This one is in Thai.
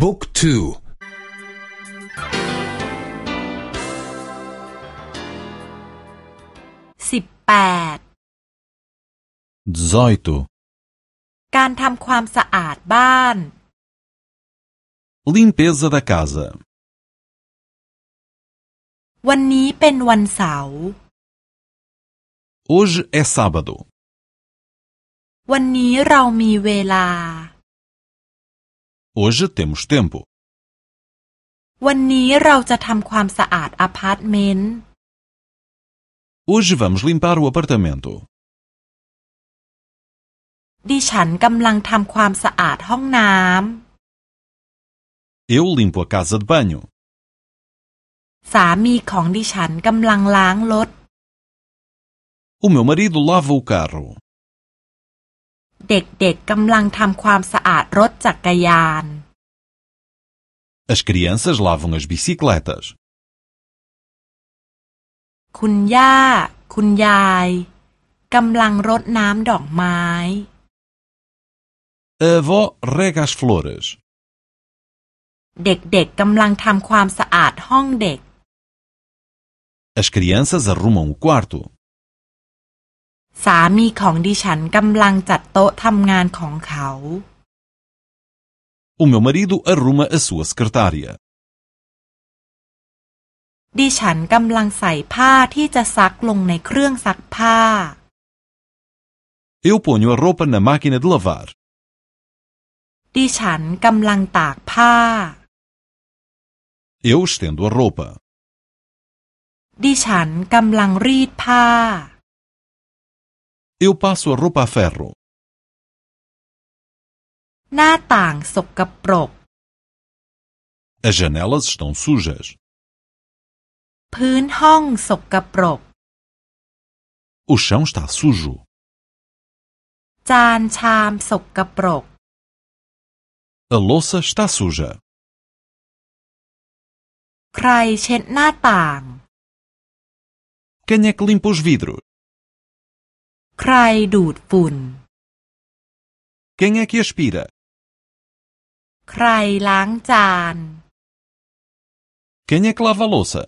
บุ๊กทูสิบแปดการทำความสะอาดบ้าน limpeza da casa วันนี้เป็นวันเสาร์ hoje é sábado วันนี้เรามีเวลา hoje temos tempo วันนี้เราจะทำความสะอาดอพาร์ตเมนต์ hoje vamos limpar o apartamento ดิฉันกำลังทำความสะอาดห้องน้ำ eu limpo a casa de banho สามีของดิฉันกำลังล้างรถ o meu marido lava o carro เด็กๆกำลังทำความสะอาดรถจักรยาน As crianças lavam as bicicletas คุณย่า คุณยายกำลังรดน้ำดอกไม้ A avó rega as flores เด็กๆกำลังทำความสะอาดห้องเด็ก As crianças arrumam o quarto สามีของดิฉันกำลังจัดโต๊ะทำงานของเขา O meu marido arruma a sua secretária ดิฉันกำลังใส่ผ้าที่จะซักลงในเครื่องซักผ้า Eu ponho a roupa na máquina de lavar ดิฉันกำลังตากผ้า Eu estendo a roupa ดิฉันกำลังรีดผ้า Eu passo a roupa a ferro หน้าต่างสกปรก As janelas estão sujas พื้นห้องสกปรก O chão está sujo จานชามสกปรก A louça está suja ใครเช็ดหน้าต่าง Quem é que limpa os vidros ใครดูดฝุ่น Quem é que aspira ใครล้างจาน Quem é que lava a louça